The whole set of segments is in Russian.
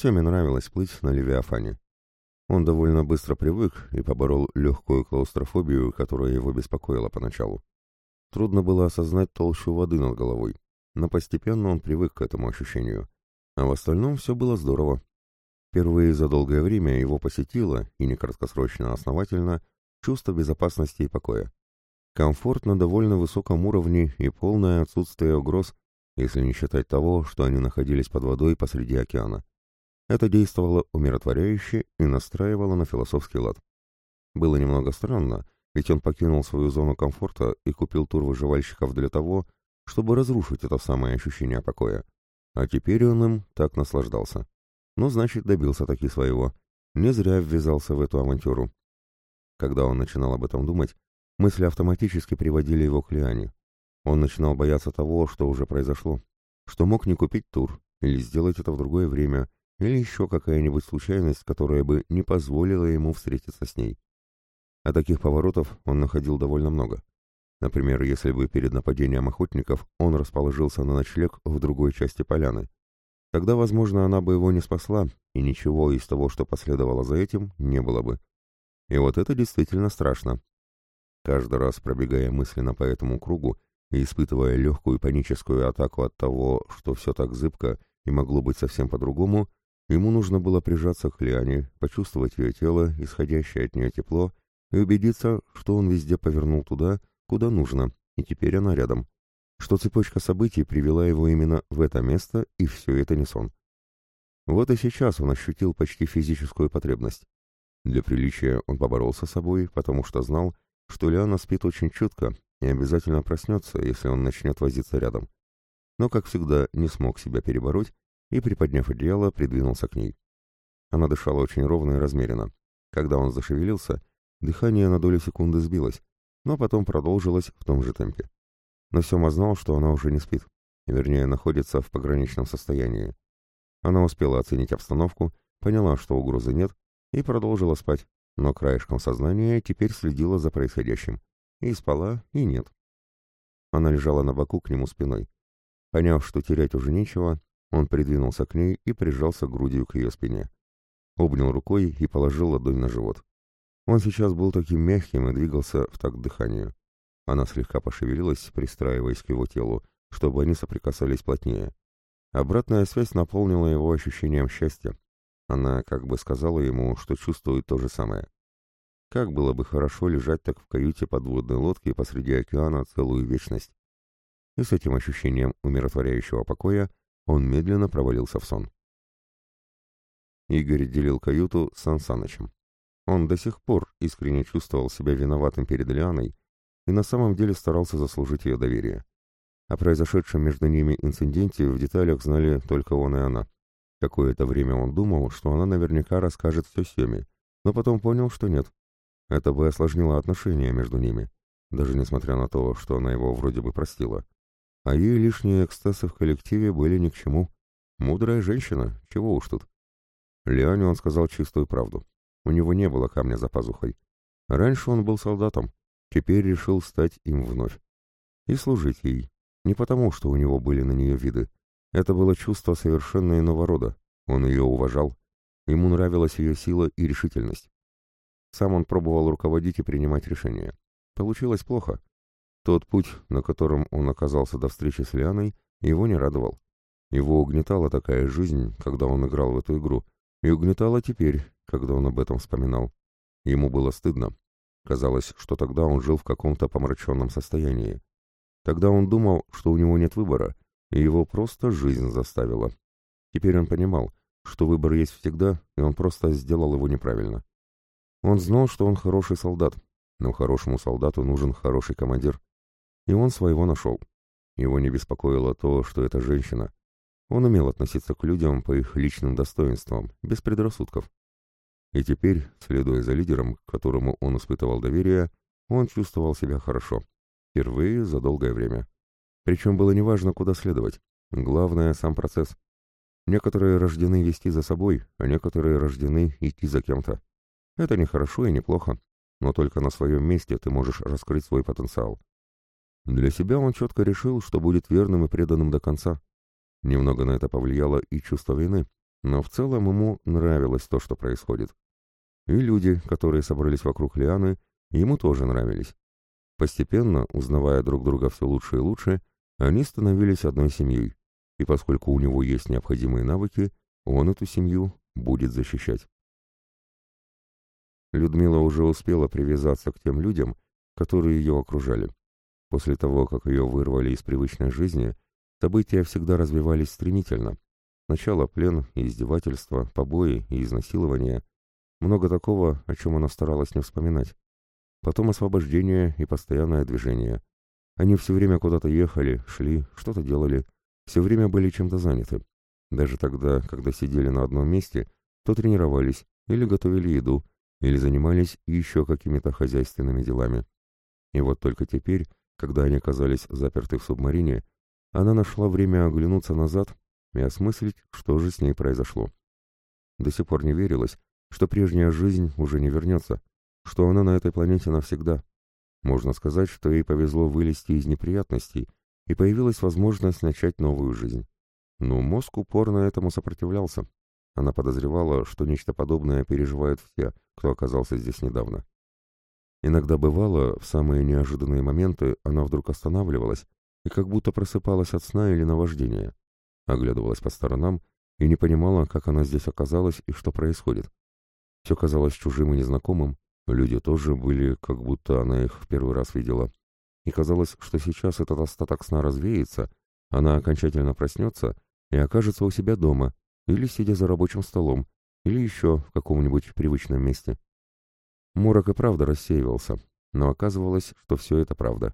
Семе нравилось плыть на Левиафане. Он довольно быстро привык и поборол легкую клаустрофобию, которая его беспокоила поначалу. Трудно было осознать толщу воды над головой, но постепенно он привык к этому ощущению. А в остальном все было здорово. Впервые за долгое время его посетило, и не краткосрочно, а основательно, чувство безопасности и покоя. Комфорт на довольно высоком уровне и полное отсутствие угроз, если не считать того, что они находились под водой посреди океана. Это действовало умиротворяюще и настраивало на философский лад. Было немного странно, ведь он покинул свою зону комфорта и купил тур выживальщиков для того, чтобы разрушить это самое ощущение покоя. А теперь он им так наслаждался. Ну, значит, добился таки своего. Не зря ввязался в эту авантюру. Когда он начинал об этом думать, мысли автоматически приводили его к Лиане. Он начинал бояться того, что уже произошло, что мог не купить тур, или сделать это в другое время, или еще какая-нибудь случайность, которая бы не позволила ему встретиться с ней. А таких поворотов он находил довольно много. Например, если бы перед нападением охотников он расположился на ночлег в другой части поляны. Тогда, возможно, она бы его не спасла, и ничего из того, что последовало за этим, не было бы. И вот это действительно страшно. Каждый раз пробегая мысленно по этому кругу и испытывая легкую паническую атаку от того, что все так зыбко и могло быть совсем по-другому, ему нужно было прижаться к Лиане, почувствовать ее тело, исходящее от нее тепло, и убедиться, что он везде повернул туда, куда нужно, и теперь она рядом, что цепочка событий привела его именно в это место, и все это не сон. Вот и сейчас он ощутил почти физическую потребность. Для приличия он поборолся с собой, потому что знал, что Лиана спит очень чутко и обязательно проснется, если он начнет возиться рядом. Но, как всегда, не смог себя перебороть и, приподняв одеяло, придвинулся к ней. Она дышала очень ровно и размеренно. Когда он зашевелился, дыхание на долю секунды сбилось, но потом продолжилось в том же темпе. Но Сема знал, что она уже не спит, вернее, находится в пограничном состоянии. Она успела оценить обстановку, поняла, что угрозы нет, и продолжила спать, но краешком сознания теперь следила за происходящим. И спала, и нет. Она лежала на боку к нему спиной. Поняв, что терять уже нечего, он придвинулся к ней и прижался грудью к ее спине. Обнял рукой и положил ладонь на живот. Он сейчас был таким мягким и двигался в такт дыханию. Она слегка пошевелилась, пристраиваясь к его телу, чтобы они соприкасались плотнее. Обратная связь наполнила его ощущением счастья, она как бы сказала ему, что чувствует то же самое. Как было бы хорошо лежать так в каюте подводной лодки посреди океана целую вечность. И с этим ощущением умиротворяющего покоя он медленно провалился в сон. Игорь делил каюту с Сан. Он до сих пор искренне чувствовал себя виноватым перед Лианой и на самом деле старался заслужить ее доверие. О произошедшем между ними инциденте в деталях знали только он и она. Какое-то время он думал, что она наверняка расскажет все Семе, но потом понял, что нет. Это бы осложнило отношения между ними, даже несмотря на то, что она его вроде бы простила. А ей лишние экстасы в коллективе были ни к чему. Мудрая женщина, чего уж тут. Леоне он сказал чистую правду. У него не было камня за пазухой. Раньше он был солдатом, теперь решил стать им вновь. И служить ей. Не потому, что у него были на нее виды, это было чувство совершенно иного рода. Он ее уважал. Ему нравилась ее сила и решительность. Сам он пробовал руководить и принимать решения. Получилось плохо. Тот путь, на котором он оказался до встречи с Лианой, его не радовал. Его угнетала такая жизнь, когда он играл в эту игру, и угнетала теперь, когда он об этом вспоминал. Ему было стыдно. Казалось, что тогда он жил в каком-то помраченном состоянии. Тогда он думал, что у него нет выбора, и его просто жизнь заставила. Теперь он понимал, что выбор есть всегда, и он просто сделал его неправильно. Он знал, что он хороший солдат, но хорошему солдату нужен хороший командир. И он своего нашел. Его не беспокоило то, что это женщина. Он умел относиться к людям по их личным достоинствам, без предрассудков. И теперь, следуя за лидером, к которому он испытывал доверие, он чувствовал себя хорошо. Впервые за долгое время. Причем было неважно, куда следовать. Главное — сам процесс. Некоторые рождены вести за собой, а некоторые рождены идти за кем-то. Это не хорошо и не плохо, но только на своем месте ты можешь раскрыть свой потенциал. Для себя он четко решил, что будет верным и преданным до конца. Немного на это повлияло и чувство вины, но в целом ему нравилось то, что происходит. И люди, которые собрались вокруг Лианы, ему тоже нравились. Постепенно, узнавая друг друга все лучше и лучше, они становились одной семьей, и поскольку у него есть необходимые навыки, он эту семью будет защищать. Людмила уже успела привязаться к тем людям, которые ее окружали. После того, как ее вырвали из привычной жизни, события всегда развивались стремительно. Сначала плен и издевательства, побои и изнасилования. Много такого, о чем она старалась не вспоминать. Потом освобождение и постоянное движение. Они все время куда-то ехали, шли, что-то делали, все время были чем-то заняты. Даже тогда, когда сидели на одном месте, то тренировались, или готовили еду, или занимались еще какими-то хозяйственными делами. И вот только теперь, когда они оказались заперты в субмарине, она нашла время оглянуться назад и осмыслить, что же с ней произошло. До сих пор не верилось, что прежняя жизнь уже не вернется, что она на этой планете навсегда. Можно сказать, что ей повезло вылезти из неприятностей, и появилась возможность начать новую жизнь. Но мозг упорно этому сопротивлялся. Она подозревала, что нечто подобное переживают все, кто оказался здесь недавно. Иногда бывало, в самые неожиданные моменты она вдруг останавливалась и как будто просыпалась от сна или наваждения, оглядывалась по сторонам и не понимала, как она здесь оказалась и что происходит. Все казалось чужим и незнакомым, люди тоже были, как будто она их в первый раз видела. И казалось, что сейчас этот остаток сна развеется, она окончательно проснется и окажется у себя дома, или сидя за рабочим столом, или еще в каком-нибудь привычном месте. Морок и правда рассеивался, но оказывалось, что все это правда.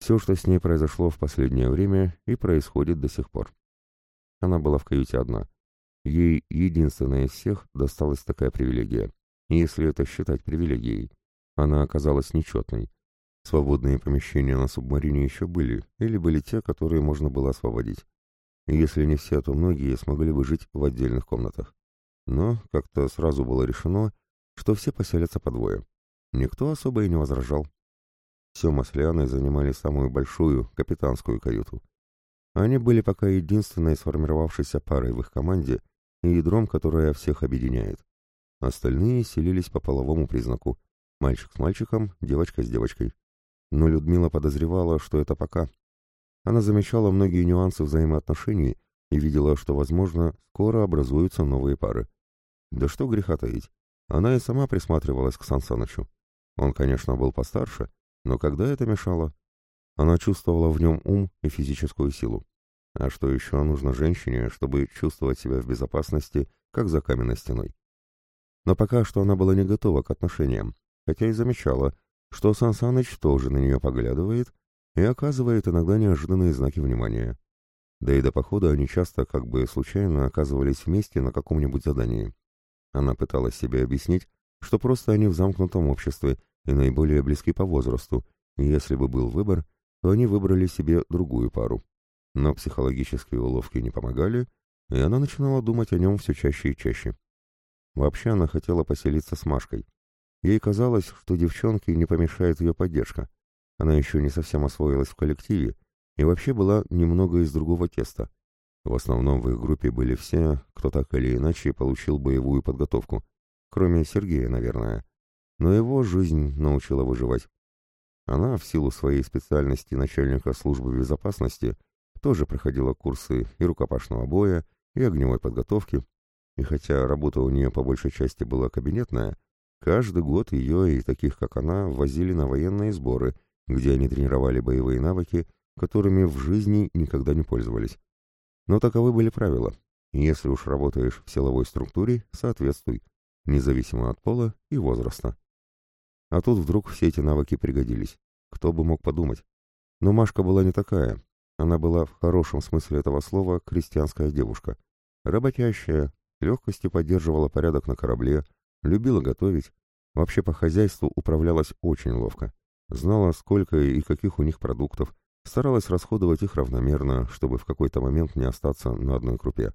Все, что с ней произошло в последнее время, и происходит до сих пор. Она была в каюте одна. Ей единственная из всех досталась такая привилегия. Если это считать привилегией. Она оказалась нечетной. Свободные помещения на субмарине еще были, или были те, которые можно было освободить. Если не все, то многие смогли бы жить в отдельных комнатах. Но как-то сразу было решено, что все поселятся по двое. Никто особо и не возражал. Сема с Лианой занимали самую большую, капитанскую каюту. Они были пока единственной сформировавшейся парой в их команде и ядром, которое всех объединяет. Остальные селились по половому признаку. Мальчик с мальчиком, девочка с девочкой. Но Людмила подозревала, что это пока. Она замечала многие нюансы взаимоотношений и видела, что, возможно, скоро образуются новые пары. Да что греха таить, она и сама присматривалась к Сансанычу. Он, конечно, был постарше, но когда это мешало? Она чувствовала в нем ум и физическую силу. А что еще нужно женщине, чтобы чувствовать себя в безопасности, как за каменной стеной? Но пока что она была не готова к отношениям, хотя и замечала, что Сан Саныч тоже на нее поглядывает и оказывает иногда неожиданные знаки внимания. Да и до похода они часто как бы случайно оказывались вместе на каком-нибудь задании. Она пыталась себе объяснить, что просто они в замкнутом обществе и наиболее близки по возрасту, и если бы был выбор, то они выбрали себе другую пару. Но психологические уловки не помогали, и она начинала думать о нем все чаще и чаще. Вообще она хотела поселиться с Машкой. Ей казалось, что девчонке не помешает ее поддержка. Она еще не совсем освоилась в коллективе и вообще была немного из другого теста. В основном в их группе были все, кто так или иначе получил боевую подготовку, кроме Сергея, наверное. Но его жизнь научила выживать. Она, в силу своей специальности начальника службы безопасности, тоже проходила курсы и рукопашного боя, и огневой подготовки, и хотя работа у нее по большей части была кабинетная, каждый год ее и таких, как она, возили на военные сборы, где они тренировали боевые навыки, которыми в жизни никогда не пользовались. Но таковы были правила. Если уж работаешь в силовой структуре, соответствуй, независимо от пола и возраста. А тут вдруг все эти навыки пригодились. Кто бы мог подумать. Но Машка была не такая. Она была в хорошем смысле этого слова крестьянская девушка. Работящая, легкостью поддерживала порядок на корабле, любила готовить, вообще по хозяйству управлялась очень ловко. Знала, сколько и каких у них продуктов, старалась расходовать их равномерно, чтобы в какой-то момент не остаться на одной крупе.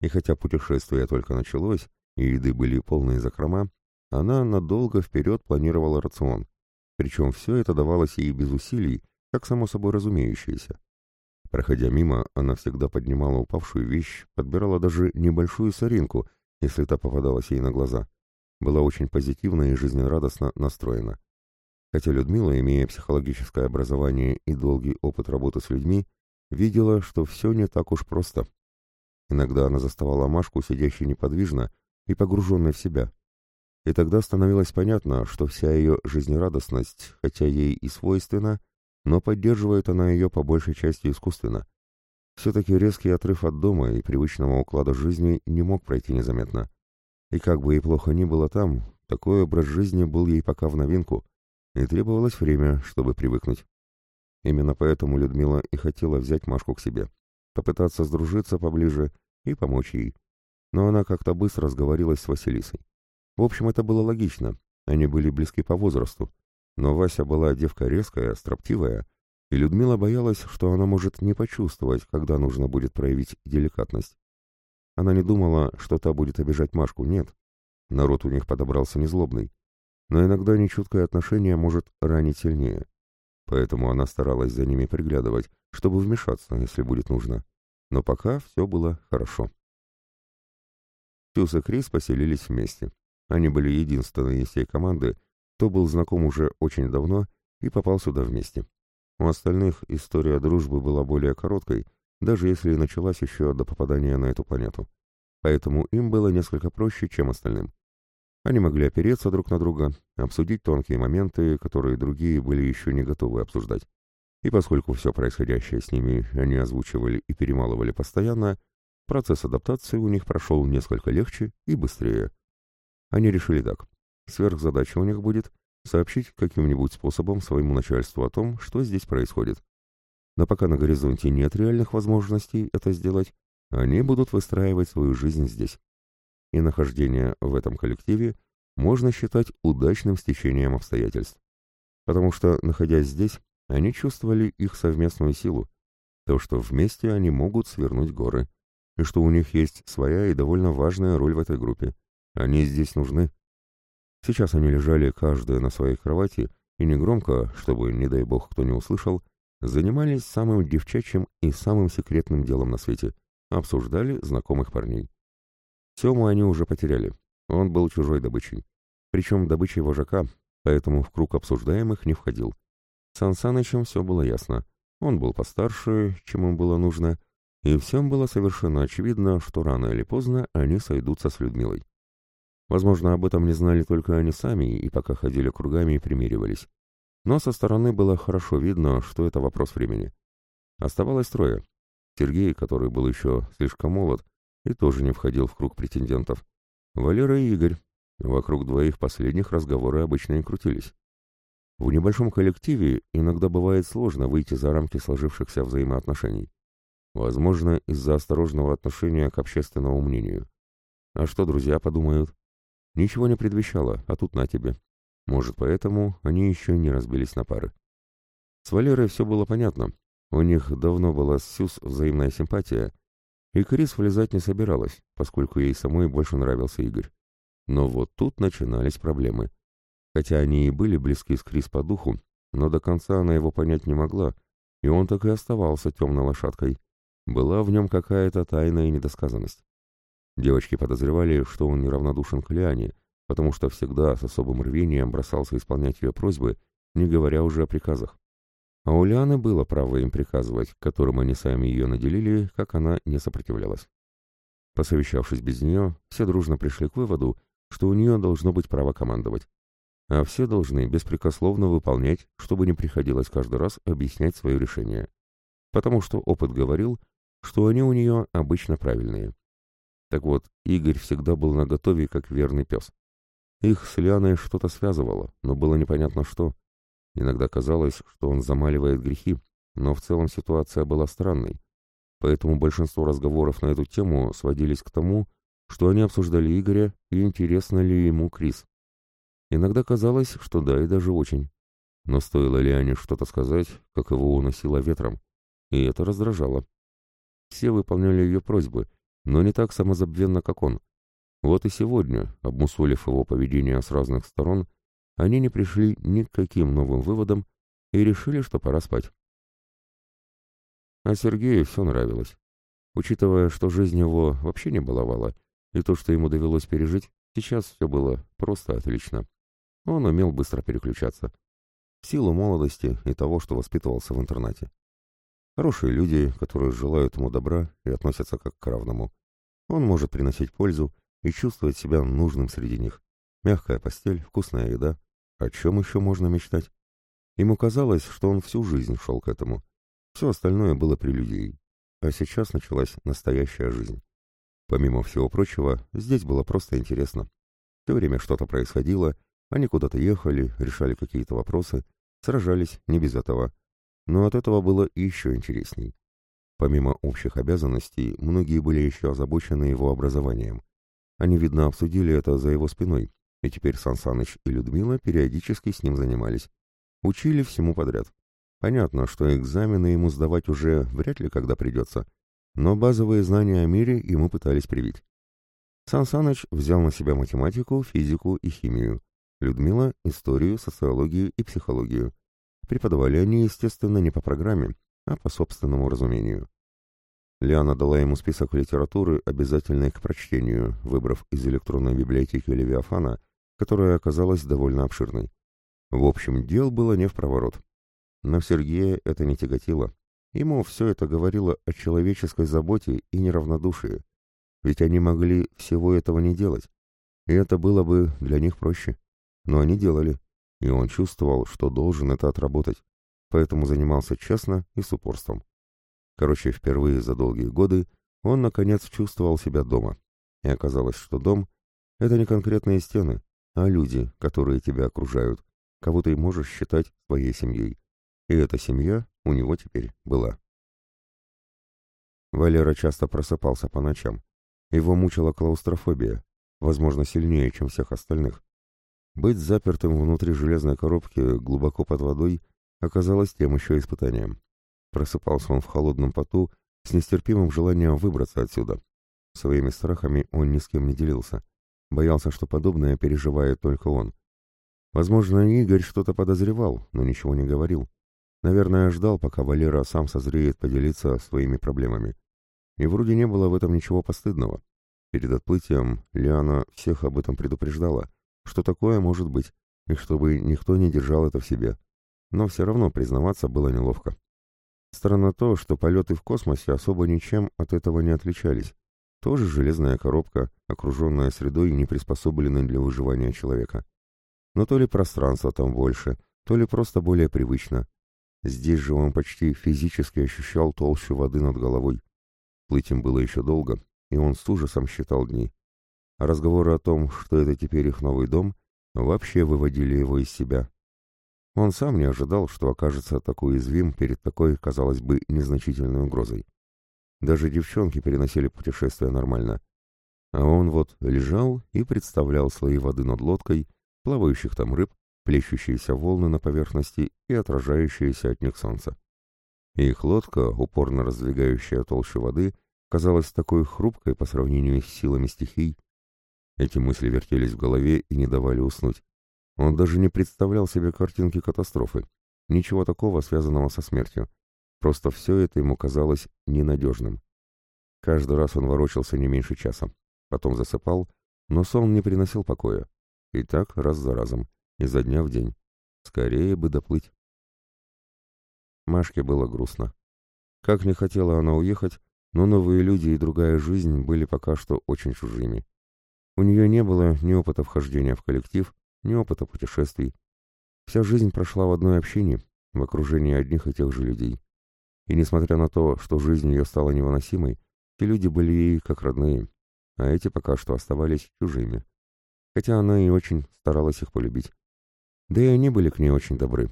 И хотя путешествие только началось, и еды были полные закрома, она надолго вперед планировала рацион. Причем все это давалось ей без усилий, как само собой разумеющееся. Проходя мимо, она всегда поднимала упавшую вещь, подбирала даже небольшую соринку, если та попадалась ей на глаза. Была очень позитивно и жизнерадостно настроена. Хотя Людмила, имея психологическое образование и долгий опыт работы с людьми, видела, что все не так уж просто. Иногда она заставала Машку, сидящей неподвижно и погруженной в себя. И тогда становилось понятно, что вся ее жизнерадостность, хотя ей и свойственна, но поддерживает она ее по большей части искусственно. Все-таки резкий отрыв от дома и привычного уклада жизни не мог пройти незаметно. И как бы ей плохо ни было там, такой образ жизни был ей пока в новинку, и требовалось время, чтобы привыкнуть. Именно поэтому Людмила и хотела взять Машку к себе, попытаться сдружиться поближе и помочь ей. Но она как-то быстро разговорилась с Василисой. В общем, это было логично, они были близки по возрасту, но Вася была девка резкая, строптивая, и Людмила боялась, что она может не почувствовать, когда нужно будет проявить деликатность. Она не думала, что та будет обижать Машку, нет. Народ у них подобрался незлобный. Но иногда нечуткое отношение может ранить сильнее. Поэтому она старалась за ними приглядывать, чтобы вмешаться, если будет нужно. Но пока все было хорошо. Тюс и Крис поселились вместе. Они были единственные из всей команды, кто был знаком уже очень давно и попал сюда вместе. У остальных история дружбы была более короткой, даже если и началась еще до попадания на эту планету. Поэтому им было несколько проще, чем остальным. Они могли опереться друг на друга, обсудить тонкие моменты, которые другие были еще не готовы обсуждать. И поскольку все происходящее с ними они озвучивали и перемалывали постоянно, процесс адаптации у них прошел несколько легче и быстрее. Они решили так. Сверхзадача у них будет сообщить каким-нибудь способом своему начальству о том, что здесь происходит. Но пока на горизонте нет реальных возможностей это сделать, они будут выстраивать свою жизнь здесь. И нахождение в этом коллективе можно считать удачным стечением обстоятельств. Потому что, находясь здесь, они чувствовали их совместную силу, то, что вместе они могут свернуть горы, и что у них есть своя и довольно важная роль в этой группе. Они здесь нужны. Сейчас они лежали каждая на своей кровати и негромко, чтобы, не дай бог, кто не услышал, занимались самым девчачьим и самым секретным делом на свете — обсуждали знакомых парней. Сему они уже потеряли, он был чужой добычей, причем добычей вожака, поэтому в круг обсуждаемых не входил. Сан все было ясно, он был постарше, чем им было нужно, и всем было совершенно очевидно, что рано или поздно они сойдутся с Людмилой. Возможно, об этом не знали только они сами и пока ходили кругами и примеривались. Но со стороны было хорошо видно, что это вопрос времени. Оставалось трое. Сергей, который был еще слишком молод и тоже не входил в круг претендентов. Валера и Игорь. Вокруг двоих последних разговоры обычно и крутились. В небольшом коллективе иногда бывает сложно выйти за рамки сложившихся взаимоотношений. Возможно, из-за осторожного отношения к общественному мнению. А что друзья подумают? Ничего не предвещало, а тут на тебе. Может, поэтому они еще не разбились на пары. С Валерой все было понятно. У них давно была с Сюз взаимная симпатия, и Крис влезать не собиралась, поскольку ей самой больше нравился Игорь. Но вот тут начинались проблемы. Хотя они и были близки с Крис по духу, но до конца она его понять не могла, и он так и оставался темной лошадкой. Была в нем какая-то тайная недосказанность. Девочки подозревали, что он неравнодушен к Лиане, потому что всегда с особым рвением бросался исполнять ее просьбы, не говоря уже о приказах. А у Лианы было право им приказывать, которым они сами ее наделили, как она не сопротивлялась. Посовещавшись без нее, все дружно пришли к выводу, что у нее должно быть право командовать. А все должны беспрекословно выполнять, чтобы не приходилось каждый раз объяснять свое решение. Потому что опыт говорил, что они у нее обычно правильные. Так вот, Игорь всегда был наготове, как верный пес. Их с Лианой что-то связывало, но было непонятно что. Иногда казалось, что он замаливает грехи, но в целом ситуация была странной. Поэтому большинство разговоров на эту тему сводились к тому, что они обсуждали Игоря и интересно ли ему Крис. Иногда казалось, что да, и даже очень. Но стоило Лиане что-то сказать, как его уносило ветром, и это раздражало. Все выполняли ее просьбы, но не так самозабвенно, как он. Вот и сегодня, обмусолив его поведение с разных сторон, они не пришли ни к каким новым выводам и решили, что пора спать. А Сергею все нравилось. Учитывая, что жизнь его вообще не баловала, и то, что ему довелось пережить, сейчас все было просто отлично. Он умел быстро переключаться. В силу молодости и того, что воспитывался в интернате. Хорошие люди, которые желают ему добра и относятся как к равному. Он может приносить пользу и чувствовать себя нужным среди них. Мягкая постель, вкусная еда. О чем еще можно мечтать? Ему казалось, что он всю жизнь шел к этому. Все остальное было прелюдией. А сейчас началась настоящая жизнь. Помимо всего прочего, здесь было просто интересно. Все время что-то происходило, они куда-то ехали, решали какие-то вопросы, сражались, не без этого. Но от этого было еще интересней. Помимо общих обязанностей, многие были еще озабочены его образованием. Они, видно, обсудили это за его спиной, и теперь Сан и Людмила периодически с ним занимались. Учили всему подряд. Понятно, что экзамены ему сдавать уже вряд ли когда придется, но базовые знания о мире ему пытались привить. Сан взял на себя математику, физику и химию, Людмила — историю, социологию и психологию. Преподавали они, естественно, не по программе, а по собственному разумению. Лиана дала ему список литературы, обязательной к прочтению, выбрав из электронной библиотеки Левиафана, которая оказалась довольно обширной. В общем, дел было не в проворот. Но Сергея это не тяготило. Ему все это говорило о человеческой заботе и неравнодушии. Ведь они могли всего этого не делать. И это было бы для них проще. Но они делали. И он чувствовал, что должен это отработать. Поэтому занимался честно и с упорством. Короче, впервые за долгие годы он, наконец, чувствовал себя дома. И оказалось, что дом — это не конкретные стены, а люди, которые тебя окружают, кого ты можешь считать своей семьей. И эта семья у него теперь была. Валера часто просыпался по ночам. Его мучила клаустрофобия, возможно, сильнее, чем всех остальных. Быть запертым внутри железной коробки глубоко под водой оказалось тем еще испытанием. Просыпался он в холодном поту с нестерпимым желанием выбраться отсюда. Своими страхами он ни с кем не делился. Боялся, что подобное переживает только он. Возможно, Игорь что-то подозревал, но ничего не говорил. Наверное, ждал, пока Валера сам созреет поделиться своими проблемами. И вроде не было в этом ничего постыдного. Перед отплытием Лиана всех об этом предупреждала, что такое может быть, и чтобы никто не держал это в себе. Но все равно признаваться было неловко. Странно то, что полеты в космосе особо ничем от этого не отличались. Тоже железная коробка, окруженная средой, не приспособленной для выживания человека. Но то ли пространство там больше, то ли просто более привычно, Здесь же он почти физически ощущал толщу воды над головой. Плыть им было еще долго, и он с ужасом считал дни. А разговоры о том, что это теперь их новый дом, вообще выводили его из себя. Он сам не ожидал, что окажется такой уязвим перед такой, казалось бы, незначительной угрозой. Даже девчонки переносили путешествия нормально. А он вот лежал и представлял слои воды над лодкой, плавающих там рыб, плещущиеся волны на поверхности и отражающиеся от них солнце. Их лодка, упорно раздвигающая толщу воды, казалась такой хрупкой по сравнению с силами стихий. Эти мысли вертелись в голове и не давали уснуть. Он даже не представлял себе картинки катастрофы. Ничего такого, связанного со смертью. Просто все это ему казалось ненадежным. Каждый раз он ворочался не меньше часа. Потом засыпал, но сон не приносил покоя. И так раз за разом изо дня в день. Скорее бы доплыть. Машке было грустно. Как не хотела она уехать, но новые люди и другая жизнь были пока что очень чужими. У нее не было ни опыта вхождения в коллектив, ни опыта путешествий. Вся жизнь прошла в одной общине, в окружении одних и тех же людей. И несмотря на то, что жизнь ее стала невыносимой, те люди были ей как родные, а эти пока что оставались чужими. Хотя она и очень старалась их полюбить. Да и они были к ней очень добры.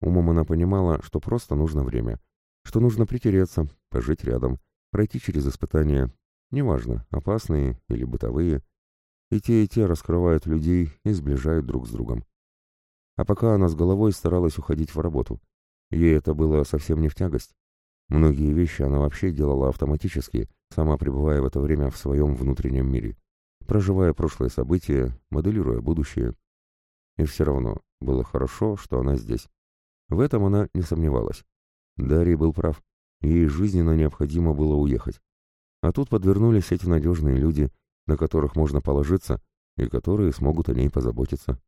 Умом она понимала, что просто нужно время, что нужно притереться, пожить рядом, пройти через испытания, неважно, опасные или бытовые. И те, и те раскрывают людей и сближают друг с другом. А пока она с головой старалась уходить в работу. Ей это было совсем не в тягость. Многие вещи она вообще делала автоматически, сама пребывая в это время в своем внутреннем мире, проживая прошлые события, моделируя будущее. И все равно было хорошо, что она здесь. В этом она не сомневалась. Дарий был прав. ей жизненно необходимо было уехать. А тут подвернулись эти надежные люди, на которых можно положиться и которые смогут о ней позаботиться.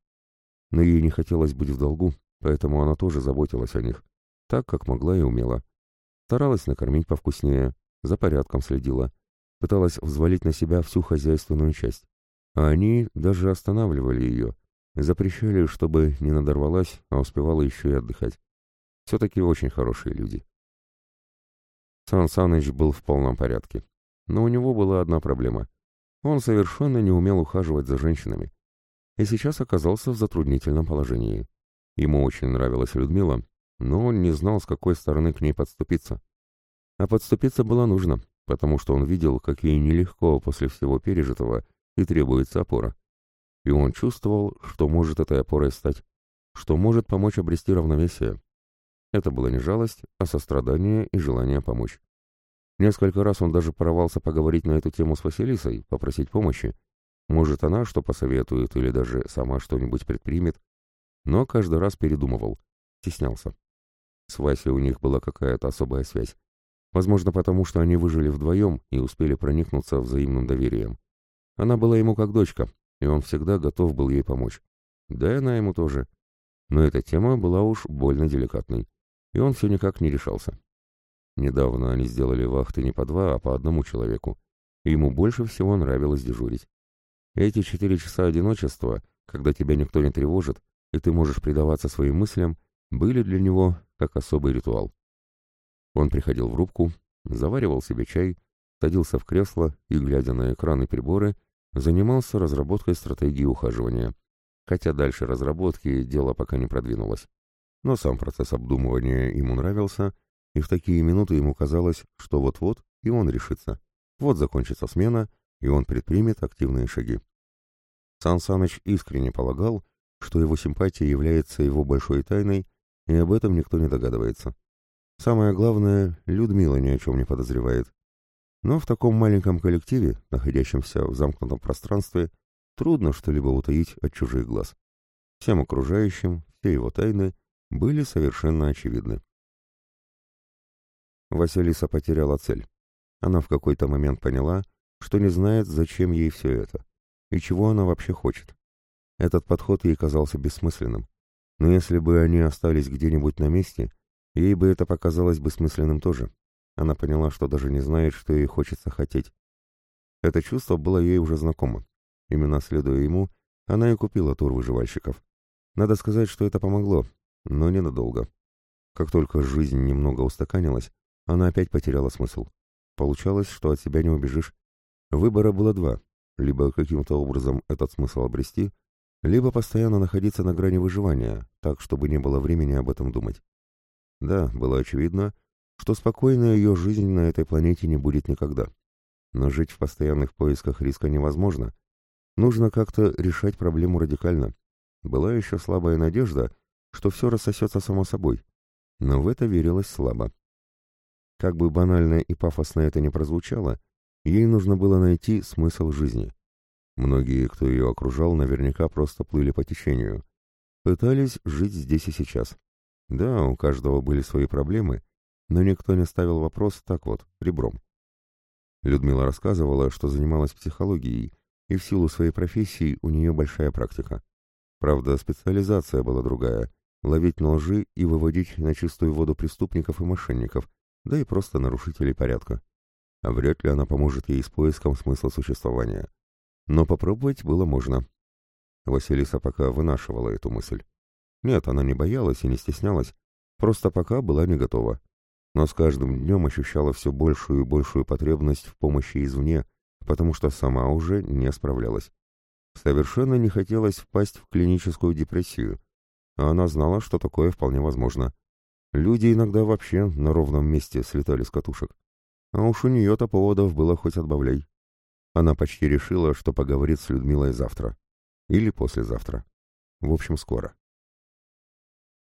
Но ей не хотелось быть в долгу, поэтому она тоже заботилась о них, так, как могла и умела. Старалась накормить повкуснее, за порядком следила, пыталась взвалить на себя всю хозяйственную часть. А они даже останавливали ее, запрещали, чтобы не надорвалась, а успевала еще и отдыхать. Все-таки очень хорошие люди. Сан Саныч был в полном порядке. Но у него была одна проблема. Он совершенно не умел ухаживать за женщинами. И сейчас оказался в затруднительном положении. Ему очень нравилась Людмила, но он не знал, с какой стороны к ней подступиться. А подступиться было нужно, потому что он видел, как ей нелегко после всего пережитого и требуется опора. И он чувствовал, что может этой опорой стать, что может помочь обрести равновесие. Это была не жалость, а сострадание и желание помочь. Несколько раз он даже порывался поговорить на эту тему с Василисой, попросить помощи. Может, она что посоветует или даже сама что-нибудь предпримет. Но каждый раз передумывал, стеснялся. С Васей у них была какая-то особая связь. Возможно, потому что они выжили вдвоем и успели проникнуться взаимным доверием. Она была ему как дочка, и он всегда готов был ей помочь. Да и она ему тоже. Но эта тема была уж больно деликатной, и он все никак не решался. Недавно они сделали вахты не по два, а по одному человеку. И ему больше всего нравилось дежурить. Эти четыре часа одиночества, когда тебя никто не тревожит, и ты можешь предаваться своим мыслям, были для него как особый ритуал. Он приходил в рубку, заваривал себе чай, садился в кресло и, глядя на экраны приборы, занимался разработкой стратегии ухаживания. Хотя дальше разработки дело пока не продвинулось. Но сам процесс обдумывания ему нравился — и в такие минуты ему казалось, что вот-вот и он решится. Вот закончится смена, и он предпримет активные шаги. Сан Саныч искренне полагал, что его симпатия является его большой тайной, и об этом никто не догадывается. Самое главное, Людмила ни о чем не подозревает. Но в таком маленьком коллективе, находящемся в замкнутом пространстве, трудно что-либо утаить от чужих глаз. Всем окружающим, все его тайны были совершенно очевидны. Василиса потеряла цель. Она в какой-то момент поняла, что не знает, зачем ей все это, и чего она вообще хочет. Этот подход ей казался бессмысленным. Но если бы они остались где-нибудь на месте, ей бы это показалось бессмысленным тоже. Она поняла, что даже не знает, что ей хочется хотеть. Это чувство было ей уже знакомо. Именно следуя ему, она и купила тур выживальщиков. Надо сказать, что это помогло, но ненадолго. Как только жизнь немного устаканилась, она опять потеряла смысл. Получалось, что от себя не убежишь. Выбора было два. Либо каким-то образом этот смысл обрести, либо постоянно находиться на грани выживания, так, чтобы не было времени об этом думать. Да, было очевидно, что спокойная ее жизнь на этой планете не будет никогда. Но жить в постоянных поисках риска невозможно. Нужно как-то решать проблему радикально. Была еще слабая надежда, что все рассосется само собой. Но в это верилось слабо. Как бы банально и пафосно это ни прозвучало, ей нужно было найти смысл жизни. Многие, кто ее окружал, наверняка просто плыли по течению. Пытались жить здесь и сейчас. Да, у каждого были свои проблемы, но никто не ставил вопрос так вот, ребром. Людмила рассказывала, что занималась психологией, и в силу своей профессии у нее большая практика. Правда, специализация была другая — ловить на лжи и выводить на чистую воду преступников и мошенников, да и просто нарушителей порядка. А вряд ли она поможет ей с поиском смысла существования. Но попробовать было можно. Василиса пока вынашивала эту мысль. Нет, она не боялась и не стеснялась, просто пока была не готова. Но с каждым днем ощущала все большую и большую потребность в помощи извне, потому что сама уже не справлялась. Совершенно не хотелось впасть в клиническую депрессию, а она знала, что такое вполне возможно. Люди иногда вообще на ровном месте слетали с катушек. А уж у нее-то поводов было хоть отбавляй. Она почти решила, что поговорит с Людмилой завтра. Или послезавтра. В общем, скоро.